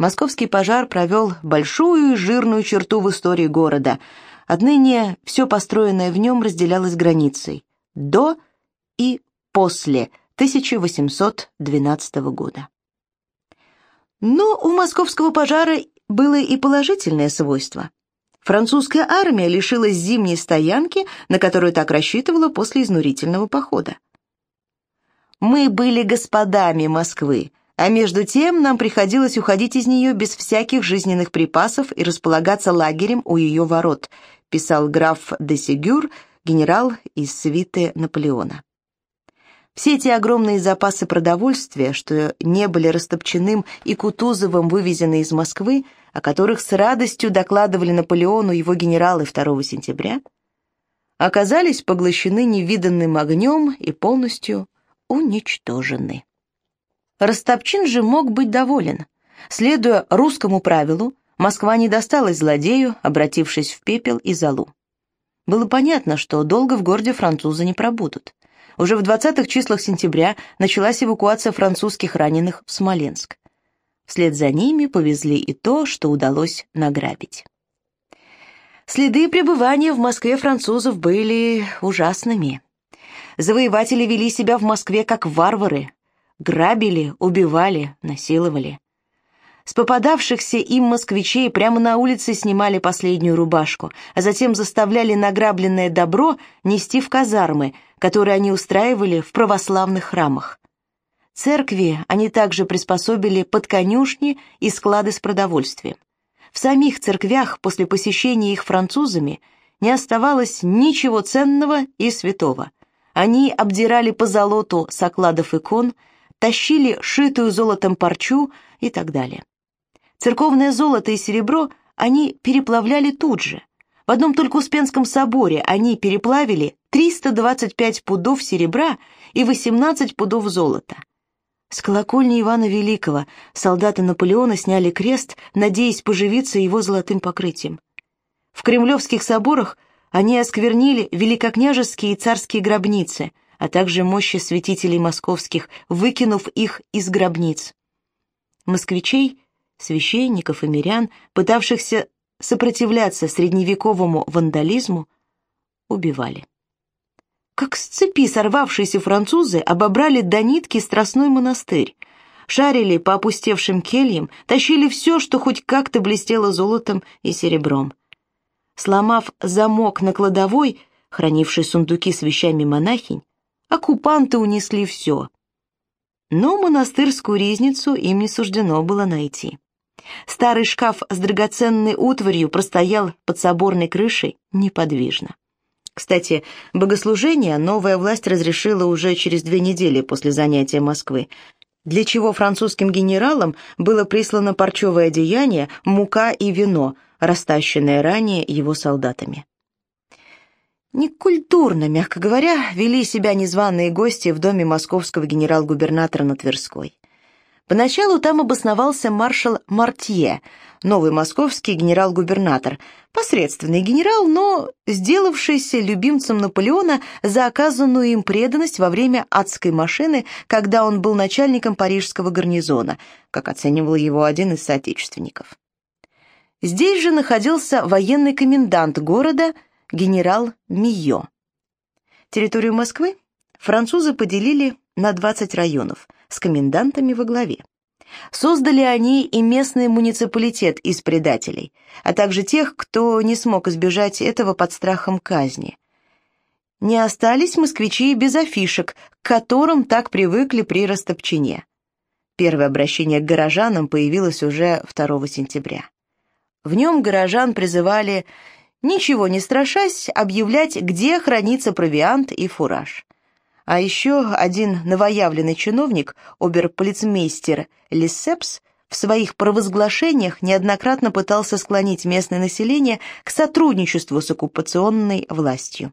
Московский пожар провел большую и жирную черту в истории города. Отныне все построенное в нем разделялось границей «до» и «после» 1812 года. Но у московского пожара было и положительное свойство. Французская армия лишилась зимней стоянки, на которую так рассчитывала после изнурительного похода. Мы были господами Москвы, а между тем нам приходилось уходить из нее без всяких жизненных припасов и располагаться лагерем у ее ворот, писал граф де Сегюр, генерал из свиты Наполеона. Все эти огромные запасы продовольствия, что не были растопченным и Кутузовым вывезены из Москвы, о которых с радостью докладывали Наполеону его генералы 2 сентября, оказались поглощены невиданным огнем и полностью уничтожены. Ростопчин же мог быть доволен. Следуя русскому правилу, Москва не досталась злодею, обратившись в пепел и золу. Было понятно, что долго в городе французы не пробудут. Уже в 20-х числах сентября началась эвакуация французских раненых в Смоленск. Вслед за ними повезли и то, что удалось награбить. Следы пребывания в Москве французов были ужасными. Завоеватели вели себя в Москве как варвары, грабили, убивали, насиловали. С попадавшихся им москвичей прямо на улице снимали последнюю рубашку, а затем заставляли награбленное добро нести в казармы, которые они устраивали в православных храмах. Церкви они также приспособили под конюшни и склады с продовольствием. В самих церквях после посещения их французами не оставалось ничего ценного и святого. Они обдирали по золоту с окладов икон, тащили шитую золотом парчу и так далее. Церковное золото и серебро они переплавляли тут же. В одном только Успенском соборе они переплавили 325 пудов серебра и 18 пудов золота. С колокольни Ивана Великого солдаты Наполеона сняли крест, надеясь поживиться его золотым покрытием. В кремлевских соборах они осквернили великокняжеские и царские гробницы, а также мощи святителей московских, выкинув их из гробниц. Москвичей, священников и мирян, пытавшихся сопротивляться средневековому вандализму, убивали. Как с цепи сорвавшиеся французы обобрали до нитки Страстной монастырь, шарили по опустевшим кельям, тащили все, что хоть как-то блестело золотом и серебром. Сломав замок на кладовой, хранивший сундуки с вещами монахинь, оккупанты унесли все. Но монастырскую ризницу им не суждено было найти. Старый шкаф с драгоценной утварью простоял под соборной крышей неподвижно. Кстати, богослужение новая власть разрешила уже через две недели после занятия Москвы, для чего французским генералам было прислано парчевое одеяние, мука и вино, растащенное ранее его солдатами. Некультурно, мягко говоря, вели себя незваные гости в доме московского генерал-губернатора на Тверской. Поначалу там обосновался маршал Мартье, новый московский генерал-губернатор, посредственный генерал, но сделавшийся любимцем Наполеона за оказанную им преданность во время адской машины, когда он был начальником парижского гарнизона, как оценивал его один из соотечественников. Здесь же находился военный комендант города генерал Мийо. Территорию Москвы французы поделили на 20 районов – с комендантами во главе. Создали они и местный муниципалитет из предателей, а также тех, кто не смог избежать этого под страхом казни. Не остались москвичи без афишек, к которым так привыкли при растопчине. Первое обращение к горожанам появилось уже 2 сентября. В нем горожан призывали, ничего не страшась, объявлять, где хранится провиант и фураж. А еще один новоявленный чиновник, оберполицмейстер Лиссепс, в своих провозглашениях неоднократно пытался склонить местное население к сотрудничеству с оккупационной властью.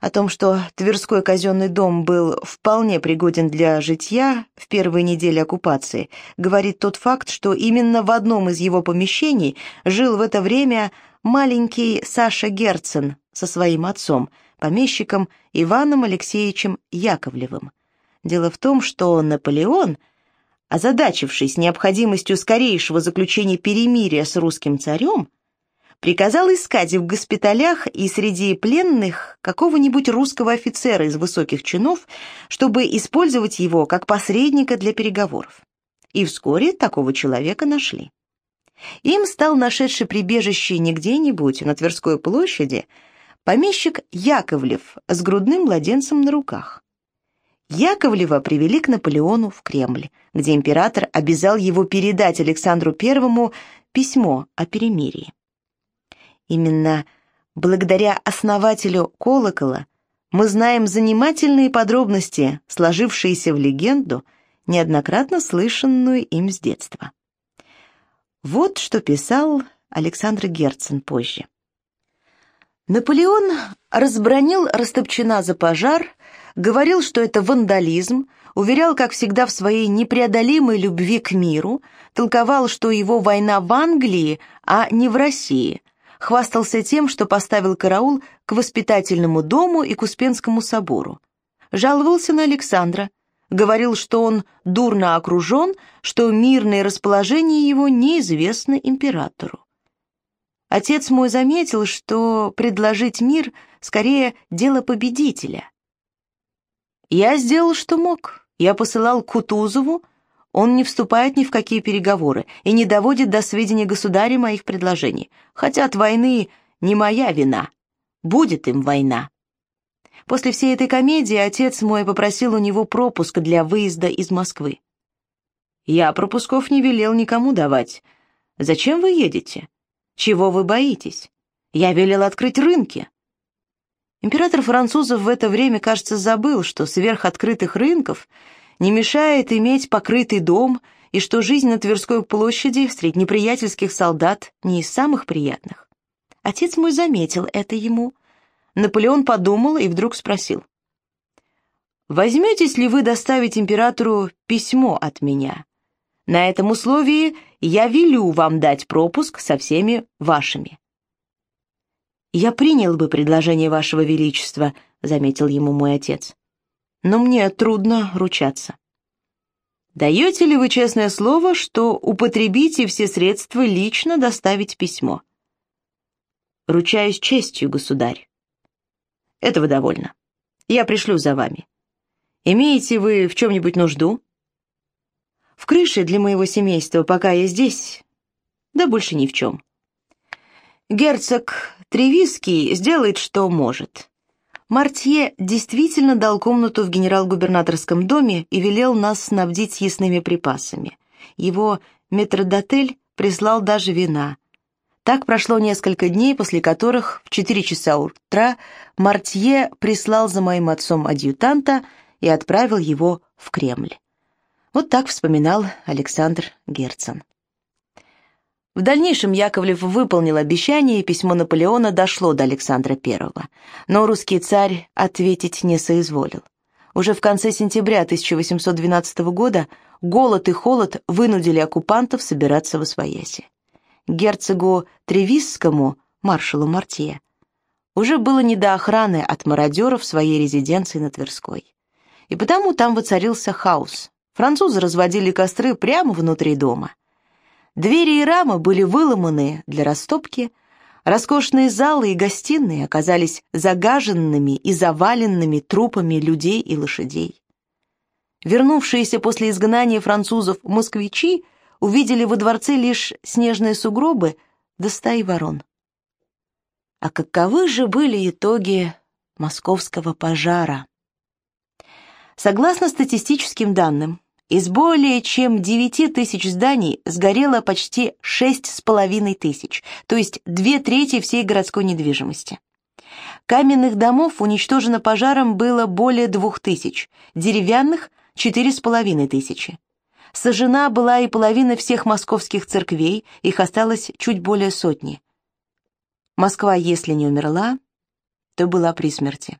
О том, что Тверской казенный дом был вполне пригоден для житья в первые недели оккупации, говорит тот факт, что именно в одном из его помещений жил в это время маленький Саша Герцен со своим отцом – помещиком Иваном Алексеевичем Яковлевым. Дело в том, что Наполеон, озадачившись необходимостью скорейшего заключения перемирия с русским царем, приказал искать в госпиталях и среди пленных какого-нибудь русского офицера из высоких чинов, чтобы использовать его как посредника для переговоров. И вскоре такого человека нашли. Им стал нашедший прибежище не где-нибудь на Тверской площади помещик Яковлев с грудным младенцем на руках. Яковлева привели к Наполеону в Кремль, где император обязал его передать Александру I письмо о перемирии. Именно благодаря основателю колокола мы знаем занимательные подробности, сложившиеся в легенду, неоднократно слышанную им с детства. Вот что писал Александр Герцен позже. Наполеон разбронил Растопчина за пожар, говорил, что это вандализм, уверял, как всегда, в своей непреодолимой любви к миру, толковал, что его война в Англии, а не в России, хвастался тем, что поставил караул к воспитательному дому и к Успенскому собору. Жаловался на Александра, говорил, что он дурно окружен, что мирное расположение его неизвестно императору. Отец мой заметил, что предложить мир скорее дело победителя. Я сделал, что мог. Я посылал Кутузову, он не вступает ни в какие переговоры и не доводит до сведения государя моих предложений. Хотя от войны не моя вина. Будет им война. После всей этой комедии отец мой попросил у него пропуск для выезда из Москвы. Я пропусков не велел никому давать. Зачем вы едете? Чего вы боитесь? Я велел открыть рынки. Император французов в это время, кажется, забыл, что сверх открытых рынков не мешает иметь покрытый дом и что жизнь на Тверской площади среди неприятельских солдат не из самых приятных. Отец мой заметил это ему — Наполеон подумал и вдруг спросил. «Возьметесь ли вы доставить императору письмо от меня? На этом условии я велю вам дать пропуск со всеми вашими». «Я принял бы предложение вашего величества», — заметил ему мой отец. «Но мне трудно ручаться». «Даете ли вы честное слово, что употребите все средства лично доставить письмо?» «Ручаюсь честью, государь». Этого довольно. Я пришлю за вами. Имеете вы в чем-нибудь нужду? В крыше для моего семейства, пока я здесь, да больше ни в чем. Герцог Тревиский сделает, что может. Мартье действительно дал комнату в генерал-губернаторском доме и велел нас снабдить съестными припасами. Его метродотель прислал даже вина — так прошло несколько дней, после которых в 4 часа утра Мартье прислал за моим отцом адъютанта и отправил его в Кремль. Вот так вспоминал Александр Герцен. В дальнейшем Яковлев выполнил обещание, и письмо Наполеона дошло до Александра I. Но русский царь ответить не соизволил. Уже в конце сентября 1812 года голод и холод вынудили оккупантов собираться в Освояси герцогу Тревисскому, маршалу Мартье, уже было не до охраны от мародеров своей резиденции на Тверской. И потому там воцарился хаос. Французы разводили костры прямо внутри дома. Двери и рамы были выломаны для растопки, роскошные залы и гостиные оказались загаженными и заваленными трупами людей и лошадей. Вернувшиеся после изгнания французов москвичи – увидели во дворце лишь снежные сугробы да ворон. А каковы же были итоги московского пожара? Согласно статистическим данным, из более чем 9 тысяч зданий сгорело почти 6,5 тысяч, то есть две трети всей городской недвижимости. Каменных домов уничтожено пожаром было более двух тысяч, деревянных – четыре с половиной тысячи. Сожжена была и половина всех московских церквей, их осталось чуть более сотни. Москва, если не умерла, то была при смерти.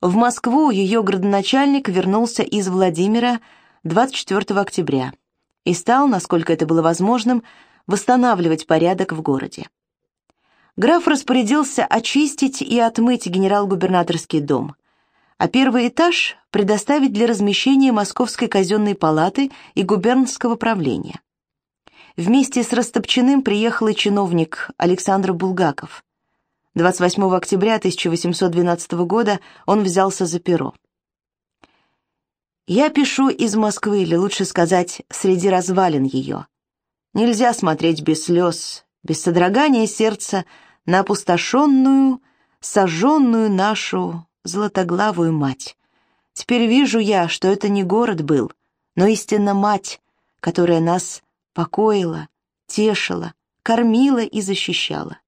В Москву ее градоначальник вернулся из Владимира 24 октября и стал, насколько это было возможным, восстанавливать порядок в городе. Граф распорядился очистить и отмыть генерал-губернаторский дом. а первый этаж предоставить для размещения Московской казенной палаты и губернского правления. Вместе с Растопчиным приехал и чиновник Александр Булгаков. 28 октября 1812 года он взялся за перо. «Я пишу из Москвы, или лучше сказать, среди развалин ее. Нельзя смотреть без слез, без содрогания сердца на опустошенную, сожженную нашу золотоглавую мать. Теперь вижу я, что это не город был, но истинно мать, которая нас покоила, тешила, кормила и защищала.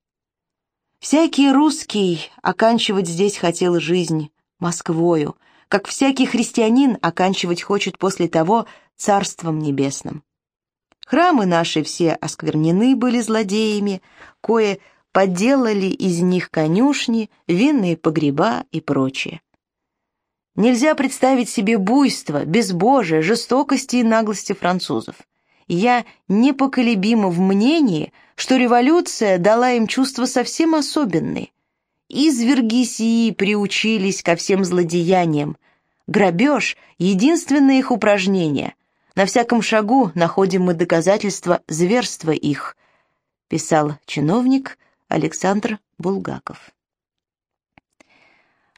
Всякий русский оканчивать здесь хотел жизнь Москвою, как всякий христианин оканчивать хочет после того Царством Небесным. Храмы наши все осквернены были злодеями, кое подделали из них конюшни, винные погреба и прочее. Нельзя представить себе буйство, безбожие, жестокости и наглости французов. Я непоколебима в мнении, что революция дала им чувства совсем особенные. Изверги сии приучились ко всем злодеяниям. Грабеж — единственное их упражнение. На всяком шагу находим мы доказательства зверства их, писал чиновник Александр Булгаков.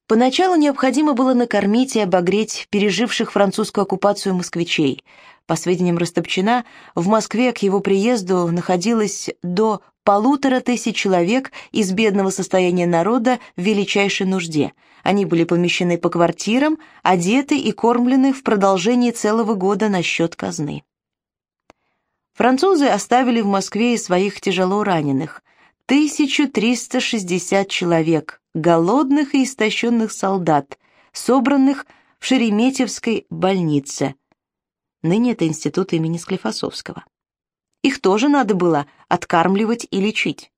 Поначалу необходимо было накормить и обогреть переживших французскую оккупацию москвичей. По сведениям Растопчина, в Москве к его приезду находилось до полутора тысяч человек из бедного состояния народа в величайшей нужде. Они были помещены по квартирам, одеты и кормлены в продолжении целого года на счет казны. Французы оставили в Москве и своих тяжело раненых. 1360 человек, голодных и истощенных солдат, собранных в Шереметьевской больнице. Ныне это институт имени Склифосовского. Их тоже надо было откармливать и лечить.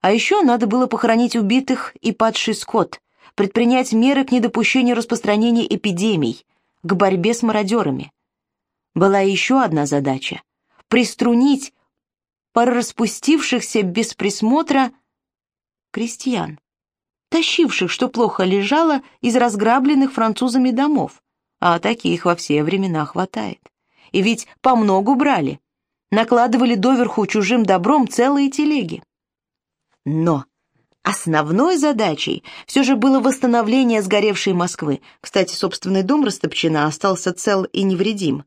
А еще надо было похоронить убитых и падший скот, предпринять меры к недопущению распространения эпидемий, к борьбе с мародерами. Была еще одна задача — приструнить распустившихся без присмотра крестьян, тащивших, что плохо лежало, из разграбленных французами домов, а таких во все времена хватает. И ведь по многу брали, накладывали доверху чужим добром целые телеги. Но основной задачей все же было восстановление сгоревшей Москвы. Кстати, собственный дом Растопчина остался цел и невредим.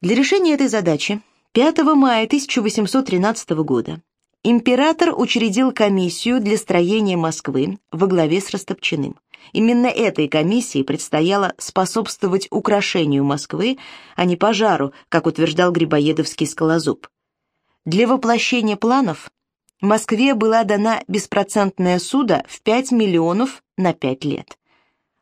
Для решения этой задачи 5 мая 1813 года император учредил комиссию для строения Москвы во главе с Растопчиным. Именно этой комиссии предстояло способствовать украшению Москвы, а не пожару, как утверждал Грибоедовский скалозуб. Для воплощения планов Москве была дана беспроцентная суда в 5 миллионов на 5 лет.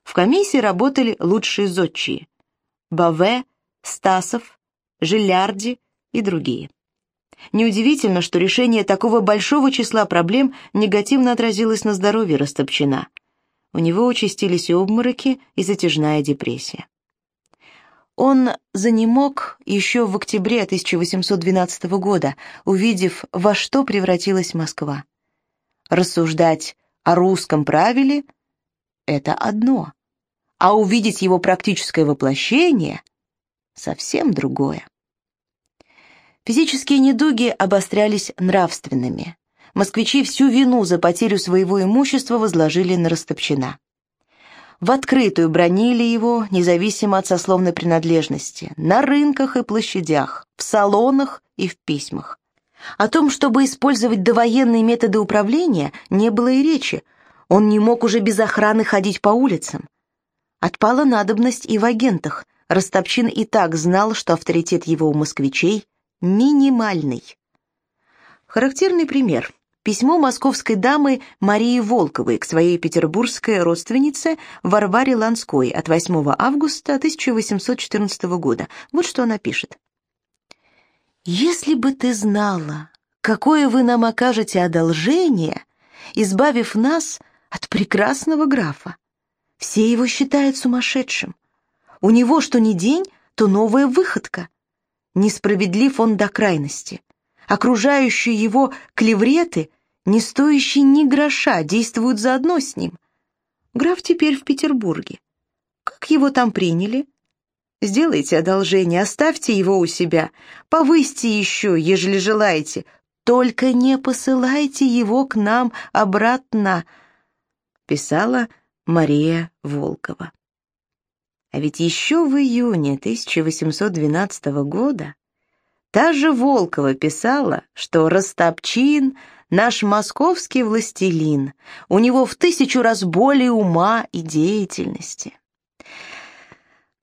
В комиссии работали лучшие зодчие – Баве, Стасов, Жилярди и другие. Неудивительно, что решение такого большого числа проблем негативно отразилось на здоровье Растопчина – у него участились обмороки и затяжная депрессия. Он занемог еще в октябре 1812 года, увидев, во что превратилась Москва. Рассуждать о русском правиле — это одно, а увидеть его практическое воплощение — совсем другое. Физические недуги обострялись нравственными москвичи всю вину за потерю своего имущества возложили на Растопчина. В открытую бронили его, независимо от сословной принадлежности, на рынках и площадях, в салонах и в письмах. О том, чтобы использовать довоенные методы управления, не было и речи. Он не мог уже без охраны ходить по улицам. Отпала надобность и в агентах. Растопчин и так знал, что авторитет его у москвичей минимальный. Характерный пример. Письмо московской дамы Марии Волковой к своей петербургской родственнице Варваре Ланской от 8 августа 1814 года. Вот что она пишет. «Если бы ты знала, какое вы нам окажете одолжение, избавив нас от прекрасного графа. Все его считают сумасшедшим. У него что ни день, то новая выходка. Несправедлив он до крайности окружающие его клевреты, не стоящие ни гроша, действуют заодно с ним. Граф теперь в Петербурге. Как его там приняли? Сделайте одолжение, оставьте его у себя, повысьте еще, ежели желаете, только не посылайте его к нам обратно», — писала Мария Волкова. А ведь еще в июне 1812 года та же Волкова писала, что Ростопчин — наш московский властелин, у него в тысячу раз более ума и деятельности.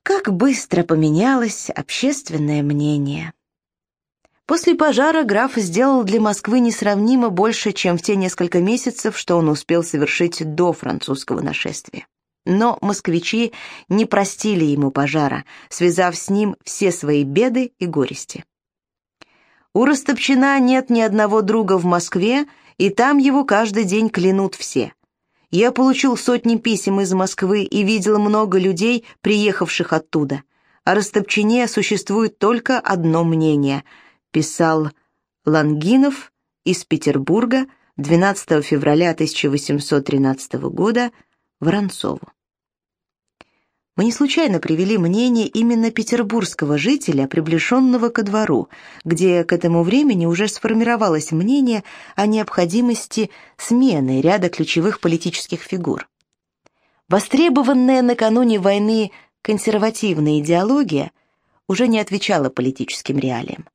Как быстро поменялось общественное мнение. После пожара граф сделал для Москвы несравнимо больше, чем в те несколько месяцев, что он успел совершить до французского нашествия. Но москвичи не простили ему пожара, связав с ним все свои беды и горести. У Растопчина нет ни одного друга в Москве, и там его каждый день клянут все. Я получил сотни писем из Москвы и видел много людей, приехавших оттуда. О Растопчине существует только одно мнение, писал Лангинов из Петербурга 12 февраля 1813 года Воронцову. Мы не случайно привели мнение именно петербургского жителя, приближенного ко двору, где к этому времени уже сформировалось мнение о необходимости смены ряда ключевых политических фигур. Востребованная накануне войны консервативная идеология уже не отвечала политическим реалиям.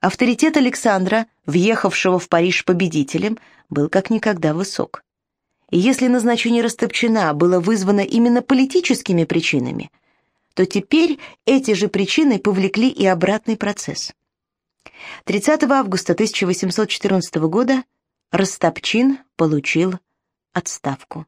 Авторитет Александра, въехавшего в Париж победителем, был как никогда высок. Если назначение Растопчина было вызвано именно политическими причинами, то теперь эти же причины повлекли и обратный процесс. 30 августа 1814 года Растопчин получил отставку.